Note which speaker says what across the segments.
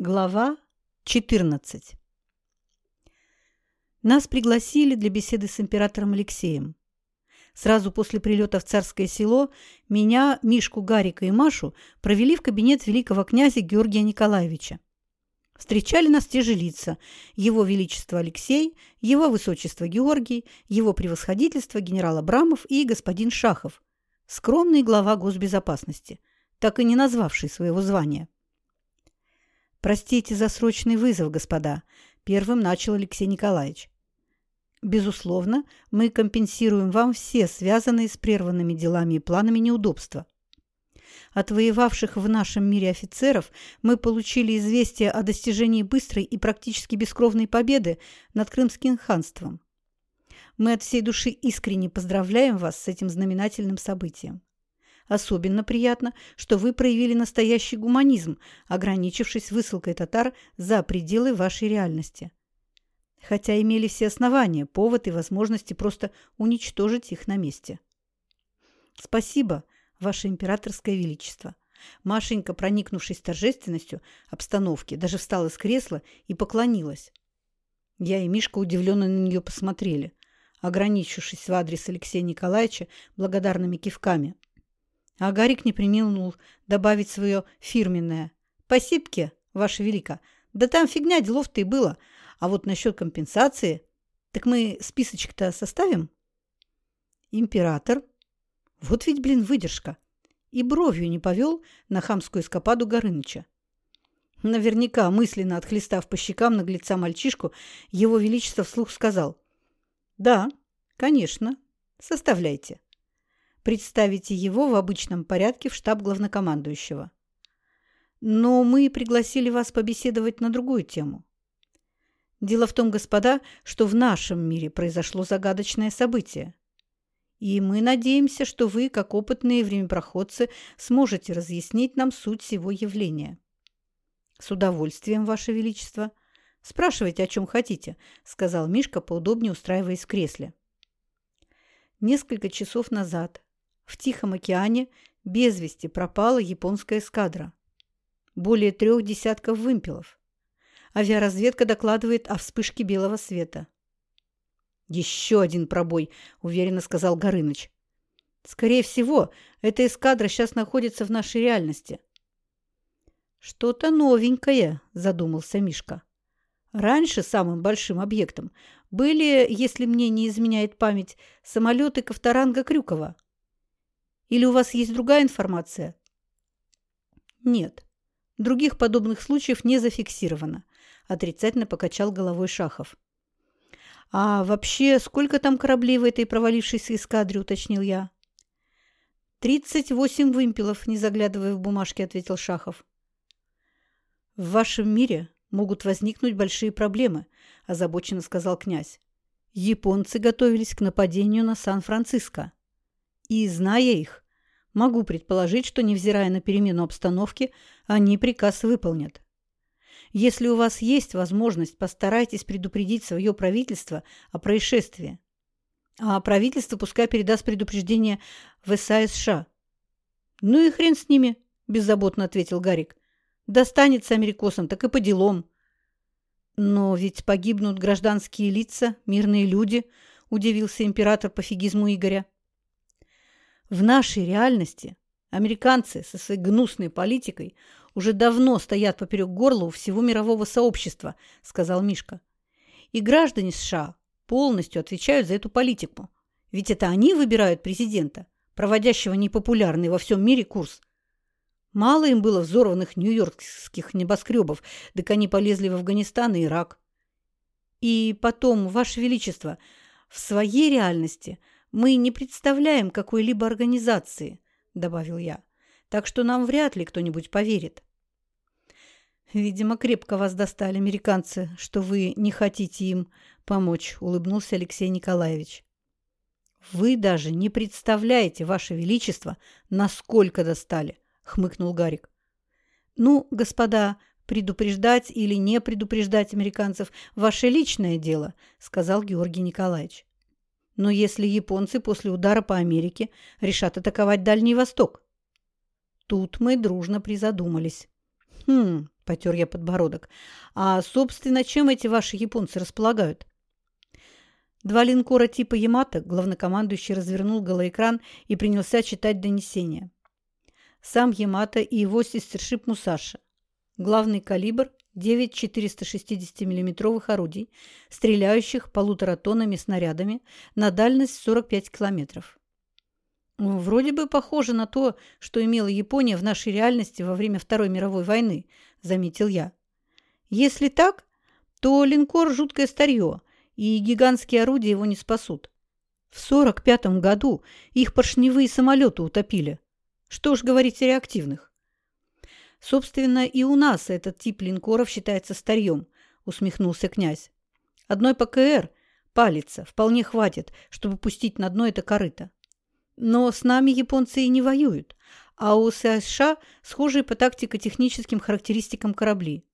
Speaker 1: Глава 14 Нас пригласили для беседы с императором Алексеем. Сразу после прилета в Царское село меня, Мишку, Гарика и Машу провели в кабинет великого князя Георгия Николаевича. Встречали нас те же лица – Его Величество Алексей, Его Высочество Георгий, Его Превосходительство генерал Абрамов и господин Шахов, скромный глава госбезопасности, так и не назвавший своего звания. «Простите за срочный вызов, господа», – первым начал Алексей Николаевич. «Безусловно, мы компенсируем вам все связанные с прерванными делами и планами неудобства. От воевавших в нашем мире офицеров мы получили известие о достижении быстрой и практически бескровной победы над Крымским ханством. Мы от всей души искренне поздравляем вас с этим знаменательным событием. Особенно приятно, что вы проявили настоящий гуманизм, ограничившись высылкой татар за пределы вашей реальности. Хотя имели все основания, повод и возможности просто уничтожить их на месте. Спасибо, Ваше Императорское Величество. Машенька, проникнувшись торжественностью обстановки, даже встала с кресла и поклонилась. Я и Мишка удивленно на нее посмотрели, ограничившись в адрес Алексея Николаевича благодарными кивками – а Гарик не приминул добавить свое фирменное. «Посипки, Ваше Велико. Да там фигня делов-то и было. А вот насчет компенсации... Так мы списочек-то составим?» Император. Вот ведь, блин, выдержка. И бровью не повел на хамскую эскападу Горыныча. Наверняка, мысленно отхлестав по щекам наглеца мальчишку, его величество вслух сказал. «Да, конечно, составляйте» представите его в обычном порядке в штаб главнокомандующего. Но мы пригласили вас побеседовать на другую тему. Дело в том, господа, что в нашем мире произошло загадочное событие. И мы надеемся, что вы, как опытные времяпроходцы, сможете разъяснить нам суть всего явления. С удовольствием, Ваше Величество. Спрашивайте, о чем хотите, сказал Мишка, поудобнее устраиваясь в кресле. Несколько часов назад в Тихом океане без вести пропала японская эскадра. Более трех десятков вымпелов. Авиаразведка докладывает о вспышке белого света. «Еще один пробой», – уверенно сказал Горыныч. «Скорее всего, эта эскадра сейчас находится в нашей реальности». «Что-то новенькое», – задумался Мишка. Раньше самым большим объектом были, если мне не изменяет память, самолеты Ковторанга Крюкова. Или у вас есть другая информация? Нет. Других подобных случаев не зафиксировано. Отрицательно покачал головой Шахов. А вообще, сколько там кораблей в этой провалившейся эскадре, уточнил я. «Тридцать восемь вымпелов», – не заглядывая в бумажки, ответил Шахов. «В вашем мире могут возникнуть большие проблемы», – озабоченно сказал князь. «Японцы готовились к нападению на Сан-Франциско. И, зная их, могу предположить, что, невзирая на перемену обстановки, они приказ выполнят. Если у вас есть возможность, постарайтесь предупредить свое правительство о происшествии. А правительство пускай передаст предупреждение в СА США. «Ну и хрен с ними», – беззаботно ответил Гарик. «Достанется америкосам, так и по делам». «Но ведь погибнут гражданские лица, мирные люди», – удивился император пофигизму Игоря. В нашей реальности американцы со своей гнусной политикой уже давно стоят поперек горла у всего мирового сообщества, сказал Мишка. И граждане США полностью отвечают за эту политику. Ведь это они выбирают президента, проводящего непопулярный во всем мире курс. Мало им было взорванных нью-йоркских небоскребов, так они полезли в Афганистан и Ирак. И потом, Ваше Величество, в своей реальности – мы не представляем какой-либо организации, добавил я. Так что нам вряд ли кто-нибудь поверит. Видимо, крепко вас достали американцы, что вы не хотите им помочь, улыбнулся Алексей Николаевич. Вы даже не представляете, ваше величество, насколько достали, хмыкнул Гарик. Ну, господа, предупреждать или не предупреждать американцев ваше личное дело, сказал Георгий Николаевич. Но если японцы после удара по Америке решат атаковать Дальний Восток? Тут мы дружно призадумались. Хм, потер я подбородок. А, собственно, чем эти ваши японцы располагают? Два линкора типа «Ямато» главнокомандующий развернул голоэкран и принялся читать донесение. Сам «Ямато» и его сестершип «Мусаша». Главный калибр 9 460 миллиметровых орудий, стреляющих полутора тоннами снарядами на дальность 45 километров. Вроде бы похоже на то, что имела Япония в нашей реальности во время Второй мировой войны, заметил я. Если так, то линкор – жуткое старье, и гигантские орудия его не спасут. В 45 году их поршневые самолеты утопили. Что уж говорить о реактивных. Собственно, и у нас этот тип линкоров считается старьем, усмехнулся князь. Одной ПКР, палица, вполне хватит, чтобы пустить на дно это корыто. Но с нами японцы и не воюют, а у США схожие по тактико-техническим характеристикам корабли.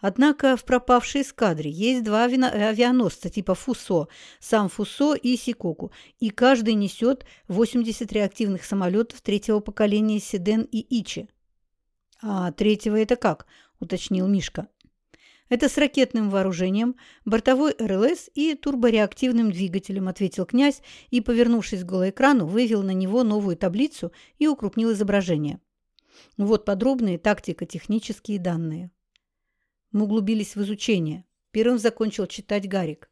Speaker 1: Однако в пропавшей эскадре есть два авианосца типа «Фусо», сам «Фусо» и «Сикоку», и каждый несет 80 реактивных самолетов третьего поколения «Сиден» и «Ичи». «А третьего это как?» – уточнил Мишка. Это с ракетным вооружением, бортовой РЛС и турбореактивным двигателем, ответил князь и, повернувшись к голоэкрану, вывел на него новую таблицу и укрупнил изображение. Вот подробные тактико-технические данные. Мы углубились в изучение. Первым закончил читать Гарик.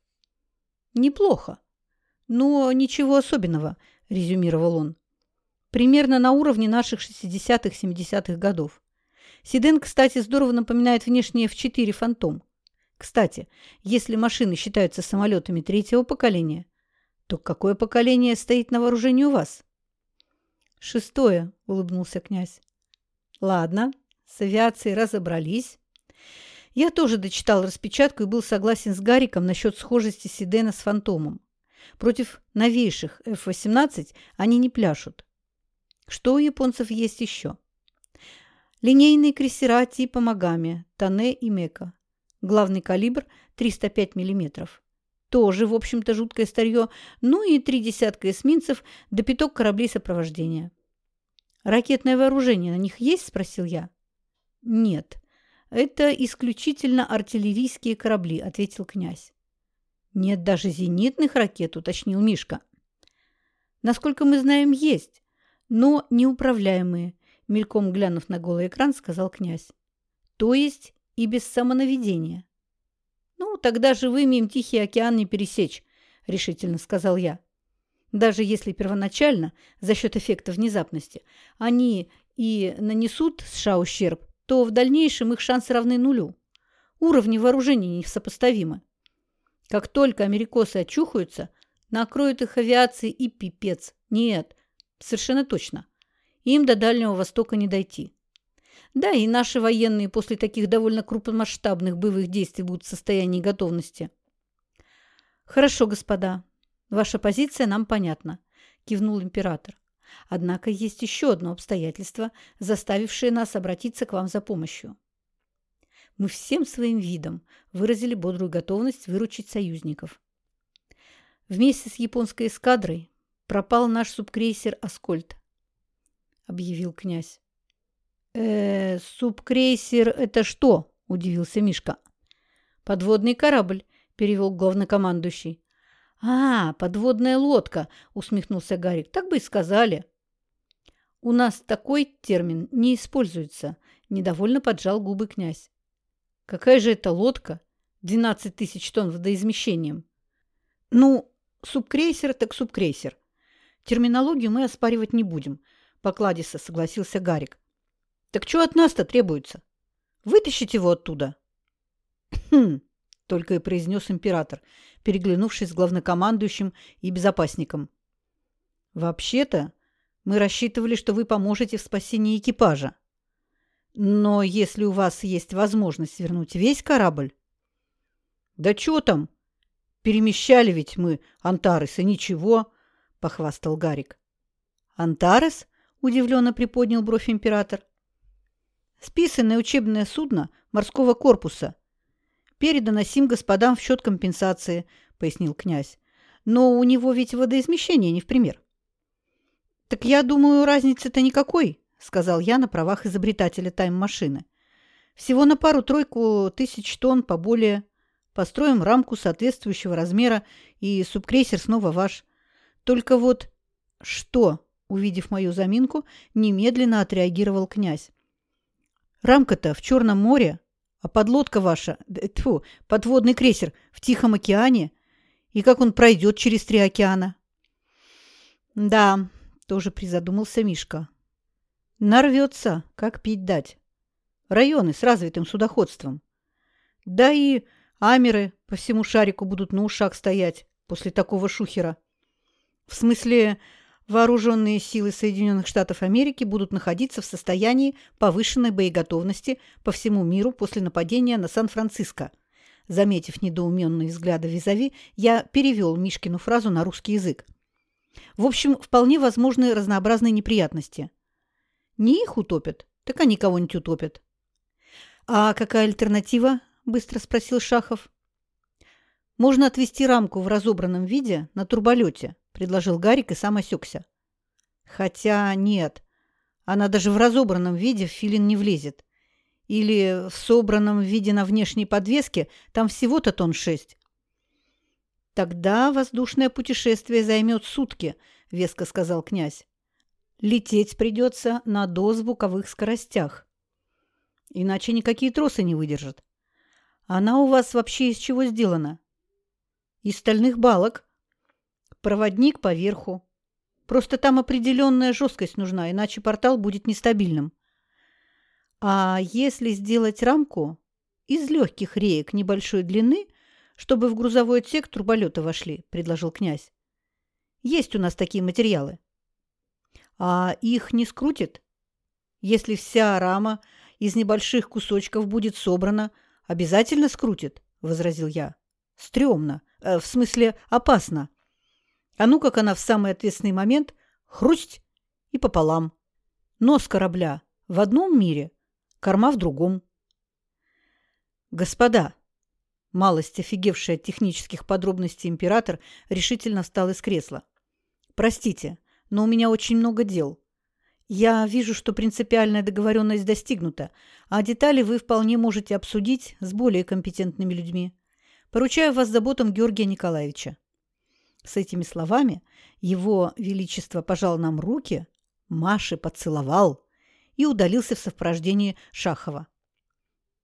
Speaker 1: «Неплохо. Но ничего особенного», – резюмировал он. «Примерно на уровне наших 60-70-х годов. Сиден, кстати, здорово напоминает внешне F4 «Фантом». Кстати, если машины считаются самолетами третьего поколения, то какое поколение стоит на вооружении у вас? Шестое, улыбнулся князь. Ладно, с авиацией разобрались. Я тоже дочитал распечатку и был согласен с Гариком насчет схожести Сидена с Фантомом. Против новейших F-18 они не пляшут. Что у японцев есть еще? Линейные крейсера типа Магами, Тане и Мека. Главный калибр 305 мм. Тоже, в общем-то, жуткое старье. Ну и три десятка эсминцев до пяток кораблей сопровождения. «Ракетное вооружение на них есть?» – спросил я. «Нет, это исключительно артиллерийские корабли», – ответил князь. «Нет даже зенитных ракет», – уточнил Мишка. «Насколько мы знаем, есть, но неуправляемые мельком глянув на голый экран, сказал князь. То есть и без самонаведения. Ну, тогда живыми им Тихий океан не пересечь, решительно сказал я. Даже если первоначально, за счет эффекта внезапности, они и нанесут США ущерб, то в дальнейшем их шансы равны нулю. Уровни вооружений несопоставимы. Как только америкосы очухаются, накроют их авиации и пипец. Нет, совершенно точно. Им до Дальнего Востока не дойти. Да, и наши военные после таких довольно крупномасштабных боевых действий будут в состоянии готовности. Хорошо, господа. Ваша позиция нам понятна, кивнул император. Однако есть еще одно обстоятельство, заставившее нас обратиться к вам за помощью. Мы всем своим видом выразили бодрую готовность выручить союзников. Вместе с японской эскадрой пропал наш субкрейсер «Аскольд». – объявил князь. «Э, субкрейсер – это что?» – удивился Мишка. «Подводный корабль», – перевел главнокомандующий. «А, подводная лодка», – усмехнулся Гарик. «Так бы и сказали». «У нас такой термин не используется», – недовольно поджал губы князь. «Какая же это лодка? Двенадцать тысяч тонн водоизмещением». «Ну, субкрейсер так субкрейсер. Терминологию мы оспаривать не будем», покладисто согласился Гарик. Так что от нас-то требуется? Вытащить его оттуда. Хм, только и произнес император, переглянувшись с главнокомандующим и безопасником. Вообще-то мы рассчитывали, что вы поможете в спасении экипажа. Но если у вас есть возможность вернуть весь корабль... Да что там? Перемещали ведь мы Антарес, и ничего, похвастал Гарик. Антарес? Удивленно приподнял бровь император. Списанное учебное судно морского корпуса. Передано сим господам в счет компенсации, пояснил князь. Но у него ведь водоизмещение не в пример. Так я думаю, разницы-то никакой, сказал я на правах изобретателя тайм-машины. Всего на пару-тройку тысяч тонн поболее. Построим рамку соответствующего размера, и субкрейсер снова ваш. Только вот что, увидев мою заминку, немедленно отреагировал князь. Рамка-то в Черном море, а подлодка ваша, тьфу, подводный крейсер в Тихом океане. И как он пройдет через три океана? Да, тоже призадумался Мишка. Нарвется, как пить дать. Районы с развитым судоходством. Да и амеры по всему шарику будут на ушах стоять после такого шухера. В смысле, вооруженные силы Соединенных Штатов Америки будут находиться в состоянии повышенной боеготовности по всему миру после нападения на Сан-Франциско. Заметив недоуменные взгляды Визави, я перевел Мишкину фразу на русский язык. В общем, вполне возможны разнообразные неприятности. Не их утопят, так они кого-нибудь утопят. «А какая альтернатива?» – быстро спросил Шахов. «Можно отвести рамку в разобранном виде на турболете», – предложил Гарик и сам осекся. «Хотя нет, она даже в разобранном виде в филин не влезет. Или в собранном виде на внешней подвеске там всего-то тонн шесть». «Тогда воздушное путешествие займет сутки», – веско сказал князь. «Лететь придется на дозвуковых скоростях. Иначе никакие тросы не выдержат. Она у вас вообще из чего сделана? Из стальных балок. Проводник поверху. Просто там определенная жесткость нужна, иначе портал будет нестабильным. А если сделать рамку из легких реек небольшой длины, чтобы в грузовой отсек турболета вошли, предложил князь. Есть у нас такие материалы. А их не скрутит? Если вся рама из небольших кусочков будет собрано, обязательно скрутит, — возразил я. Стремно. Э, в смысле, опасно. А ну, как она в самый ответственный момент хрусть и пополам. Нос корабля в одном мире, корма в другом. Господа, малость офигевший от технических подробностей император решительно встал из кресла. Простите, но у меня очень много дел. Я вижу, что принципиальная договоренность достигнута, а детали вы вполне можете обсудить с более компетентными людьми. Поручаю вас заботам Георгия Николаевича. С этими словами его величество пожал нам руки, Маше поцеловал и удалился в сопровождении Шахова.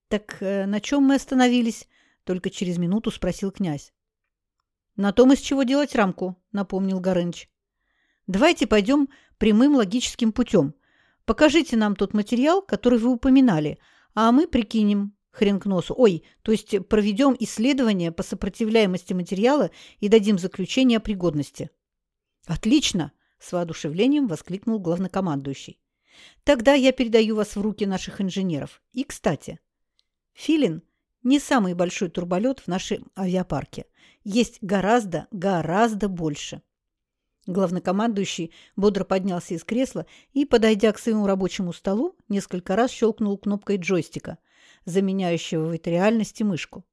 Speaker 1: «Так э, на чем мы остановились?» – только через минуту спросил князь. «На том, из чего делать рамку», – напомнил Горыныч. «Давайте пойдем прямым логическим путем. Покажите нам тот материал, который вы упоминали, а мы прикинем хрен к носу. Ой, то есть проведем исследование по сопротивляемости материала и дадим заключение о пригодности. Отлично, с воодушевлением воскликнул главнокомандующий. Тогда я передаю вас в руки наших инженеров. И, кстати, Филин не самый большой турболет в нашем авиапарке. Есть гораздо, гораздо больше. Главнокомандующий бодро поднялся из кресла и, подойдя к своему рабочему столу, несколько раз щелкнул кнопкой джойстика, заменяющего в этой реальности мышку.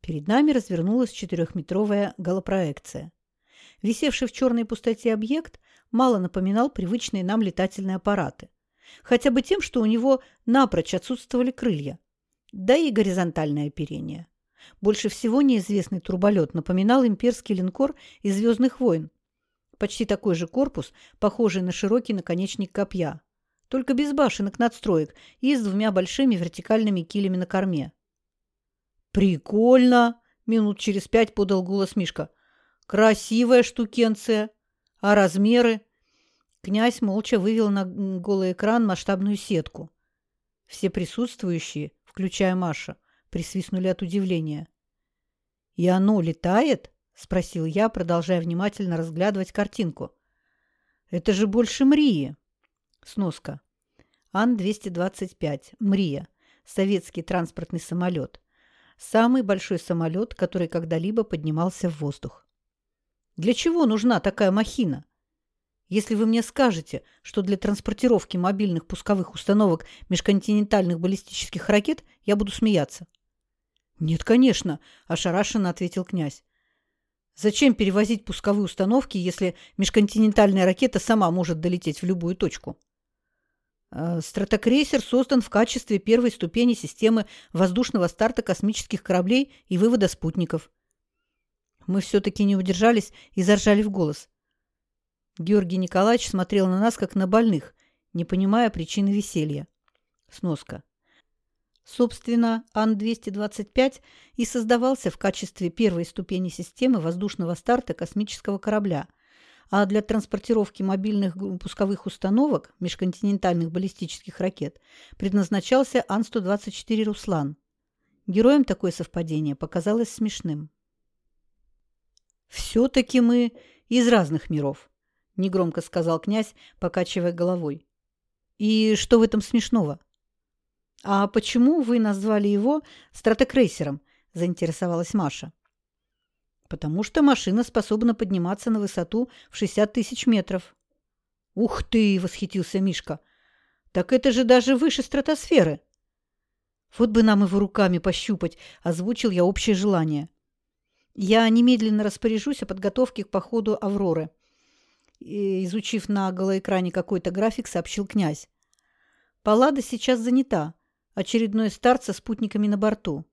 Speaker 1: Перед нами развернулась четырехметровая голопроекция. Висевший в черной пустоте объект мало напоминал привычные нам летательные аппараты, хотя бы тем, что у него напрочь отсутствовали крылья, да и горизонтальное оперение. Больше всего неизвестный турболет напоминал имперский линкор из «Звездных войн», Почти такой же корпус, похожий на широкий наконечник копья, только без башенок надстроек и с двумя большими вертикальными килями на корме. «Прикольно!» – минут через пять подал голос Мишка. «Красивая штукенция! А размеры?» Князь молча вывел на голый экран масштабную сетку. Все присутствующие, включая Маша, присвистнули от удивления. «И оно летает?» – спросил я, продолжая внимательно разглядывать картинку. «Это же больше Мрии!» Сноска. Ан-225. Мрия. Советский транспортный самолет. Самый большой самолет, который когда-либо поднимался в воздух. Для чего нужна такая махина? Если вы мне скажете, что для транспортировки мобильных пусковых установок межконтинентальных баллистических ракет, я буду смеяться. «Нет, конечно», – ошарашенно ответил князь. Зачем перевозить пусковые установки, если межконтинентальная ракета сама может долететь в любую точку? Э, стратокрейсер создан в качестве первой ступени системы воздушного старта космических кораблей и вывода спутников. Мы все-таки не удержались и заржали в голос. Георгий Николаевич смотрел на нас, как на больных, не понимая причины веселья. Сноска. Собственно, Ан-225 и создавался в качестве первой ступени системы воздушного старта космического корабля, а для транспортировки мобильных пусковых установок межконтинентальных баллистических ракет предназначался Ан-124 «Руслан». Героям такое совпадение показалось смешным. «Все-таки мы из разных миров», – негромко сказал князь, покачивая головой. «И что в этом смешного?» «А почему вы назвали его стратокрейсером?» – заинтересовалась Маша. «Потому что машина способна подниматься на высоту в 60 тысяч метров». «Ух ты!» – восхитился Мишка. «Так это же даже выше стратосферы!» «Вот бы нам его руками пощупать!» – озвучил я общее желание. «Я немедленно распоряжусь о подготовке к походу «Авроры». И, изучив на голоэкране какой-то график, сообщил князь. «Паллада сейчас занята очередной старт со спутниками на борту.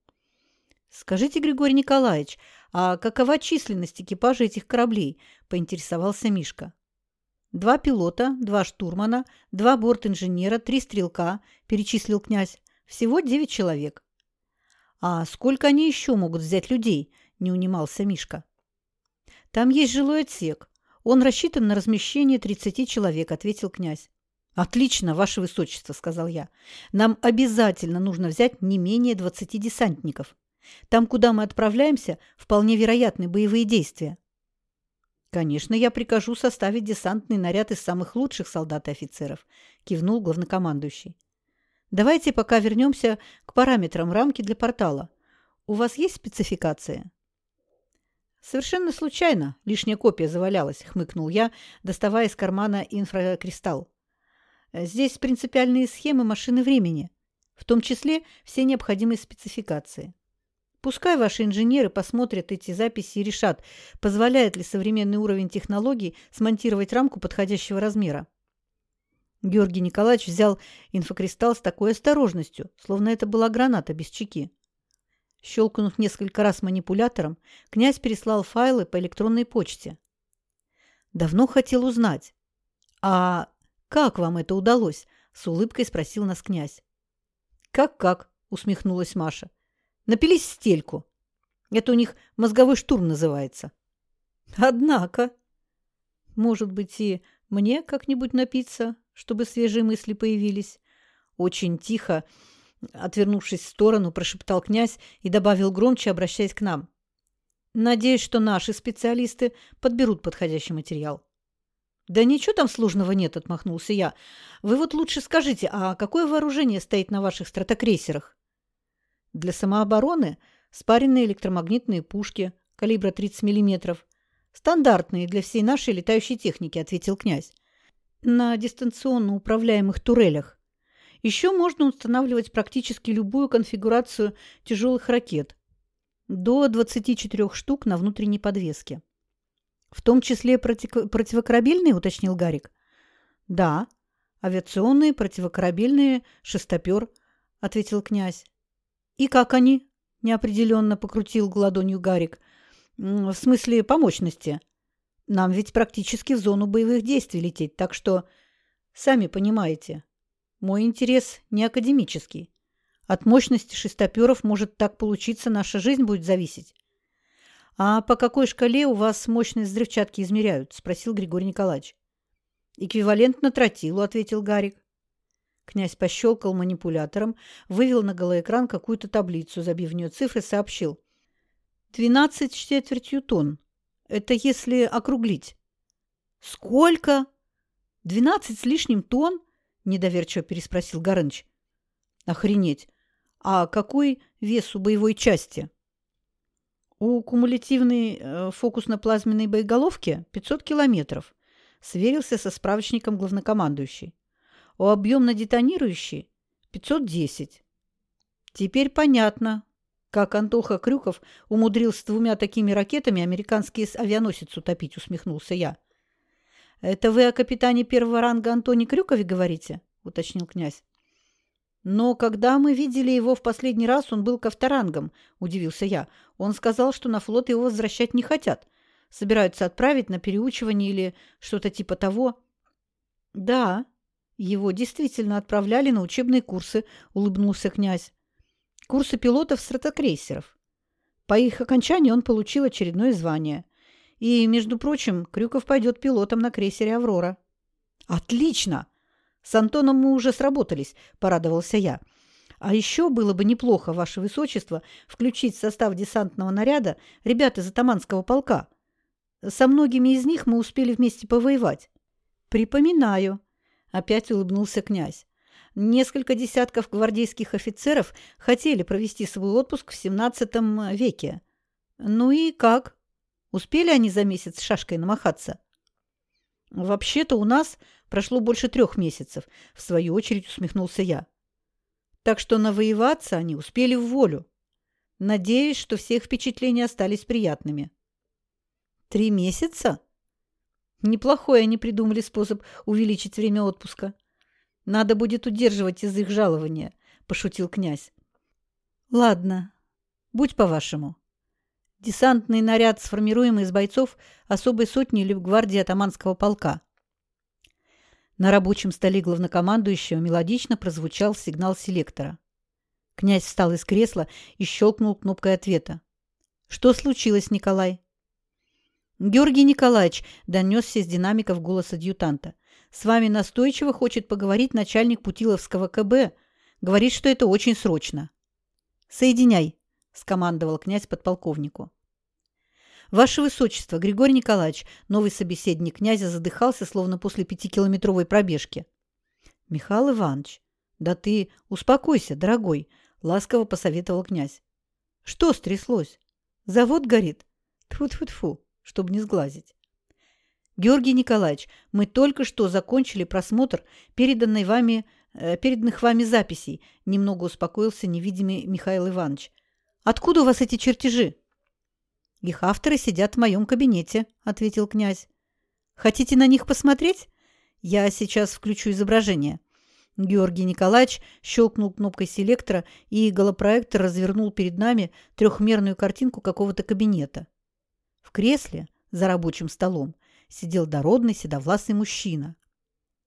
Speaker 1: «Скажите, Григорий Николаевич, а какова численность экипажа этих кораблей?» – поинтересовался Мишка. «Два пилота, два штурмана, два борт-инженера, три стрелка», – перечислил князь. «Всего девять человек». «А сколько они еще могут взять людей?» – не унимался Мишка. «Там есть жилой отсек. Он рассчитан на размещение тридцати человек», – ответил князь. «Отлично, ваше высочество», – сказал я. «Нам обязательно нужно взять не менее двадцати десантников. Там, куда мы отправляемся, вполне вероятны боевые действия». «Конечно, я прикажу составить десантный наряд из самых лучших солдат и офицеров», – кивнул главнокомандующий. «Давайте пока вернемся к параметрам рамки для портала. У вас есть спецификация?» «Совершенно случайно. Лишняя копия завалялась», – хмыкнул я, доставая из кармана инфракристалл. Здесь принципиальные схемы машины времени, в том числе все необходимые спецификации. Пускай ваши инженеры посмотрят эти записи и решат, позволяет ли современный уровень технологий смонтировать рамку подходящего размера. Георгий Николаевич взял инфокристалл с такой осторожностью, словно это была граната без чеки. Щелкнув несколько раз манипулятором, князь переслал файлы по электронной почте. Давно хотел узнать, а «Как вам это удалось?» – с улыбкой спросил нас князь. «Как-как?» – усмехнулась Маша. «Напились стельку. Это у них мозговой штурм называется». «Однако...» «Может быть, и мне как-нибудь напиться, чтобы свежие мысли появились?» Очень тихо, отвернувшись в сторону, прошептал князь и добавил громче, обращаясь к нам. «Надеюсь, что наши специалисты подберут подходящий материал». «Да ничего там сложного нет», – отмахнулся я. «Вы вот лучше скажите, а какое вооружение стоит на ваших стратокрейсерах?» «Для самообороны спаренные электромагнитные пушки калибра 30 мм. Стандартные для всей нашей летающей техники», – ответил князь. «На дистанционно управляемых турелях. Еще можно устанавливать практически любую конфигурацию тяжелых ракет. До 24 штук на внутренней подвеске». В том числе против... противокорабельные, уточнил Гарик. Да, авиационные, противокорабельные, шестопер, ответил князь. И как они? Неопределенно покрутил ладонью Гарик. В смысле по мощности. Нам ведь практически в зону боевых действий лететь, так что, сами понимаете, мой интерес не академический. От мощности шестоперов может так получиться, наша жизнь будет зависеть. «А по какой шкале у вас мощность взрывчатки измеряют?» – спросил Григорий Николаевич. «Эквивалентно тротилу», – ответил Гарик. Князь пощелкал манипулятором, вывел на голоэкран какую-то таблицу, забив в нее цифры, сообщил. «Двенадцать с четвертью тонн. Это если округлить». «Сколько?» «Двенадцать с лишним тонн?» – недоверчиво переспросил Горыныч. «Охренеть! А какой вес у боевой части?» У кумулятивной э, фокусно-плазменной боеголовки 500 километров. Сверился со справочником главнокомандующий. У объемно-детонирующей 510. Теперь понятно, как Антоха Крюков умудрился двумя такими ракетами американский авианосец утопить, усмехнулся я. Это вы о капитане первого ранга Антоне Крюкове говорите? уточнил князь. «Но когда мы видели его в последний раз, он был ковторангом», – удивился я. «Он сказал, что на флот его возвращать не хотят. Собираются отправить на переучивание или что-то типа того». «Да, его действительно отправляли на учебные курсы», – улыбнулся князь. «Курсы пилотов стратокрейсеров. По их окончании он получил очередное звание. И, между прочим, Крюков пойдет пилотом на крейсере «Аврора». «Отлично! С Антоном мы уже сработались», – порадовался я. «А еще было бы неплохо, Ваше Высочество, включить в состав десантного наряда ребят из атаманского полка. Со многими из них мы успели вместе повоевать». «Припоминаю», – опять улыбнулся князь. Несколько десятков гвардейских офицеров хотели провести свой отпуск в XVII веке. Ну и как? Успели они за месяц шашкой намахаться? Вообще-то у нас прошло больше трех месяцев, в свою очередь усмехнулся я. Так что навоеваться они успели в волю. Надеюсь, что все их впечатления остались приятными. Три месяца? Неплохой они придумали способ увеличить время отпуска. Надо будет удерживать из их жалования, пошутил князь. Ладно, будь по-вашему. Десантный наряд, сформируемый из бойцов особой сотни гвардии атаманского полка. На рабочем столе главнокомандующего мелодично прозвучал сигнал селектора. Князь встал из кресла и щелкнул кнопкой ответа. «Что случилось, Николай?» «Георгий Николаевич», — донесся из динамиков голос адъютанта. С вами настойчиво хочет поговорить начальник Путиловского КБ. Говорит, что это очень срочно. Соединяй, скомандовал князь подполковнику. Ваше Высочество, Григорий Николаевич, новый собеседник князя задыхался, словно после пятикилометровой пробежки. Михаил Иванович, да ты успокойся, дорогой, ласково посоветовал князь. Что стряслось? Завод горит? Тьфу-тьфу-тьфу, чтобы не сглазить. Георгий Николаевич, мы только что закончили просмотр переданной вами, э, переданных вами записей. Немного успокоился невидимый Михаил Иванович. Откуда у вас эти чертежи? Их авторы сидят в моем кабинете, ответил князь. Хотите на них посмотреть? Я сейчас включу изображение. Георгий Николаевич щелкнул кнопкой селектора, и голопроектор развернул перед нами трехмерную картинку какого-то кабинета. В кресле за рабочим столом сидел дородный седовласый мужчина.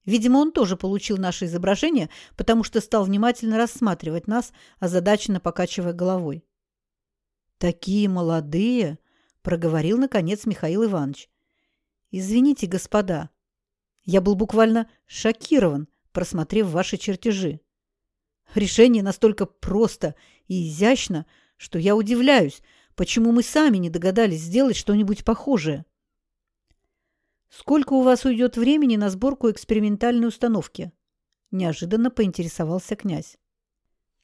Speaker 1: Видимо, он тоже получил наше изображение, потому что стал внимательно рассматривать нас, озадаченно покачивая головой. «Такие молодые!» – проговорил, наконец, Михаил Иванович. «Извините, господа, я был буквально шокирован, просмотрев ваши чертежи. Решение настолько просто и изящно, что я удивляюсь, почему мы сами не догадались сделать что-нибудь похожее. «Сколько у вас уйдет времени на сборку экспериментальной установки?» – неожиданно поинтересовался князь.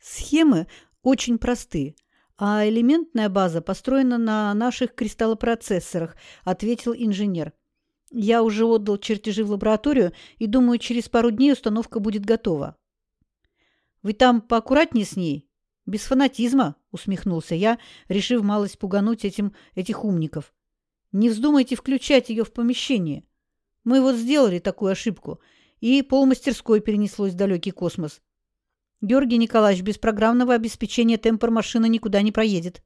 Speaker 1: «Схемы очень просты, а элементная база построена на наших кристаллопроцессорах», – ответил инженер. «Я уже отдал чертежи в лабораторию и думаю, через пару дней установка будет готова». «Вы там поаккуратнее с ней?» «Без фанатизма», – усмехнулся я, решив малость пугануть этим, этих умников. Не вздумайте включать ее в помещение. Мы вот сделали такую ошибку, и полмастерской перенеслось в далекий космос. Георгий Николаевич, без программного обеспечения темпор машина никуда не проедет.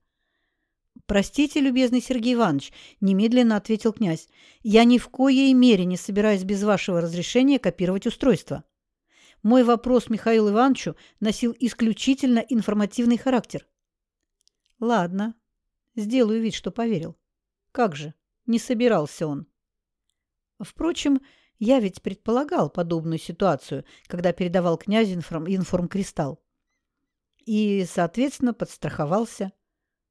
Speaker 1: «Простите, любезный Сергей Иванович», – немедленно ответил князь, – «я ни в коей мере не собираюсь без вашего разрешения копировать устройство. Мой вопрос Михаилу Ивановичу носил исключительно информативный характер». «Ладно, сделаю вид, что поверил. Как же? Не собирался он. Впрочем, я ведь предполагал подобную ситуацию, когда передавал князю информ информкристалл. И, соответственно, подстраховался.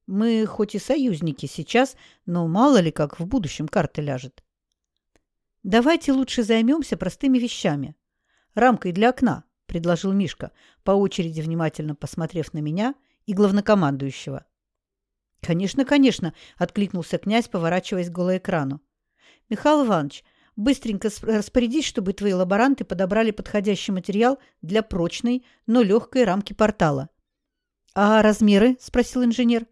Speaker 1: Мы хоть и союзники сейчас, но мало ли как в будущем карта ляжет. Давайте лучше займемся простыми вещами. Рамкой для окна, предложил Мишка, по очереди внимательно посмотрев на меня и главнокомандующего. «Конечно, конечно», – откликнулся князь, поворачиваясь к голоэкрану. «Михаил Иванович, быстренько распорядись, чтобы твои лаборанты подобрали подходящий материал для прочной, но легкой рамки портала». «А размеры?» – спросил инженер.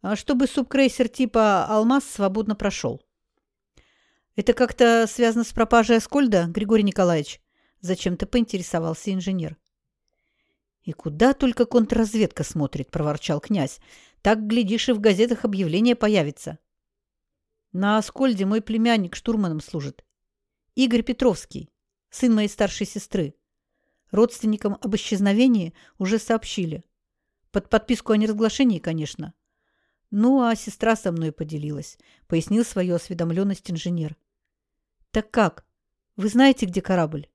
Speaker 1: «А «Чтобы субкрейсер типа «Алмаз» свободно прошел». «Это как-то связано с пропажей Аскольда, Григорий Николаевич?» Зачем-то поинтересовался инженер. «И куда только контрразведка смотрит», – проворчал князь. «Так, глядишь, и в газетах объявление появится». «На Аскольде мой племянник штурманом служит. Игорь Петровский, сын моей старшей сестры. Родственникам об исчезновении уже сообщили. Под подписку о неразглашении, конечно. Ну, а сестра со мной поделилась», – пояснил свою осведомленность инженер. «Так как? Вы знаете, где корабль?»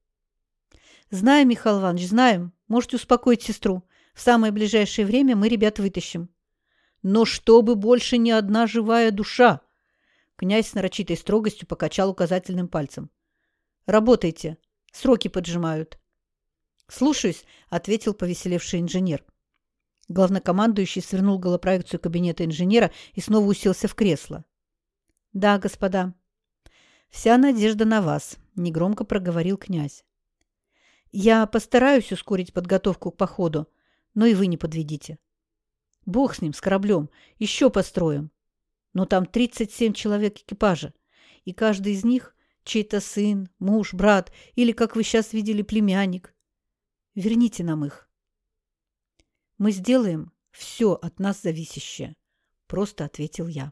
Speaker 1: «Знаем, Михаил Иванович, знаем. Можете успокоить сестру. В самое ближайшее время мы ребят вытащим». «Но чтобы больше ни одна живая душа!» Князь с нарочитой строгостью покачал указательным пальцем. «Работайте. Сроки поджимают». «Слушаюсь», — ответил повеселевший инженер. Главнокомандующий свернул голопроекцию кабинета инженера и снова уселся в кресло. «Да, господа, вся надежда на вас», — негромко проговорил князь. Я постараюсь ускорить подготовку к походу, но и вы не подведите. Бог с ним, с кораблем. Еще построим. Но там 37 человек экипажа, и каждый из них чей-то сын, муж, брат или, как вы сейчас видели, племянник. Верните нам их. Мы сделаем все от нас зависящее, просто ответил я.